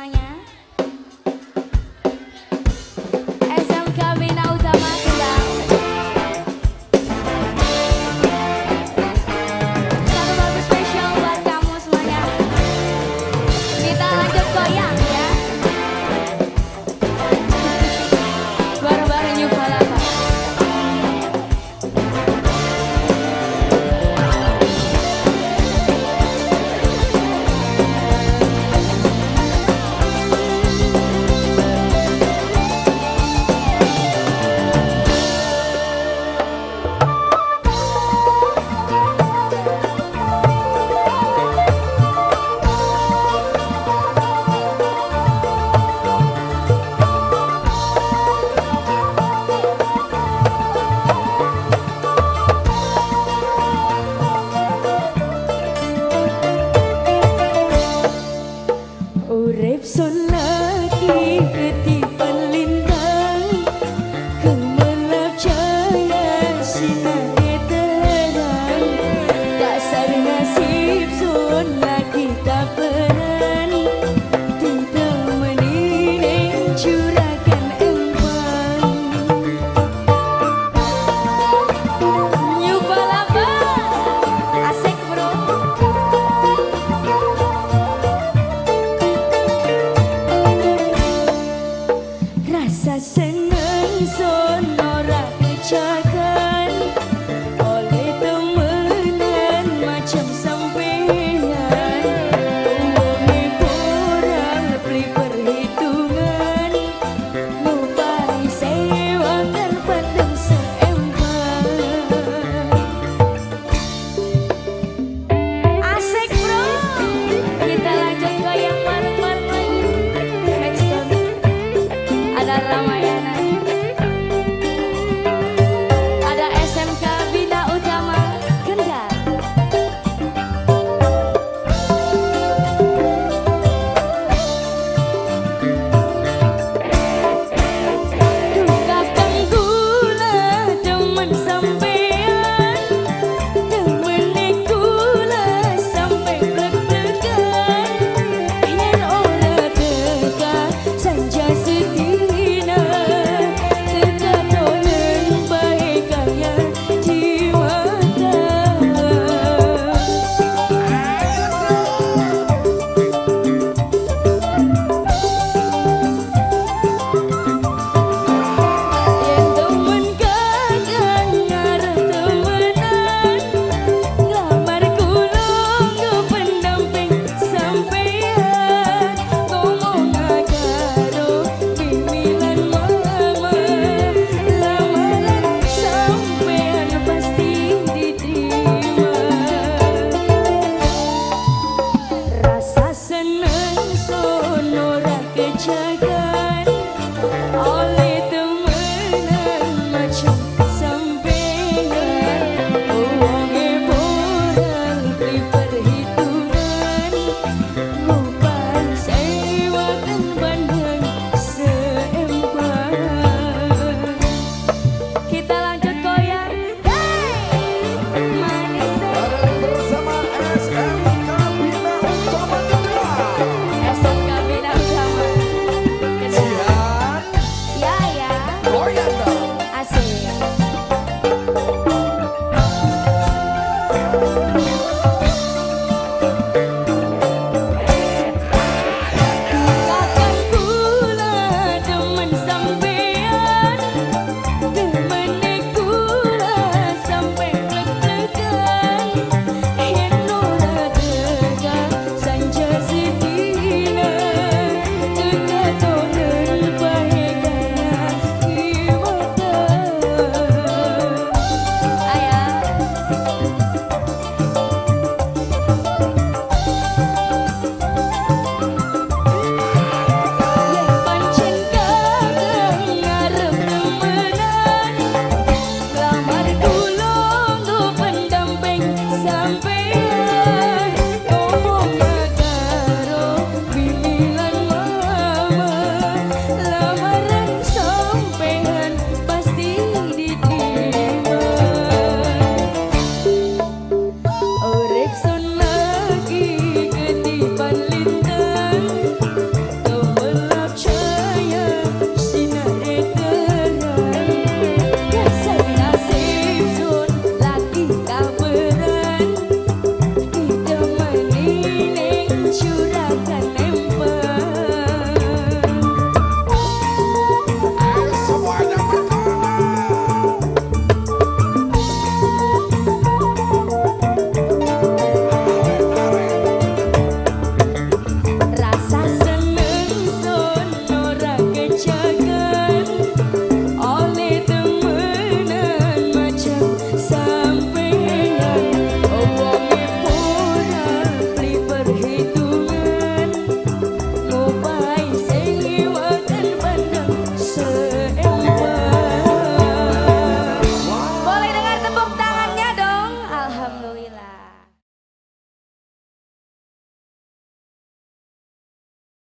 semuanya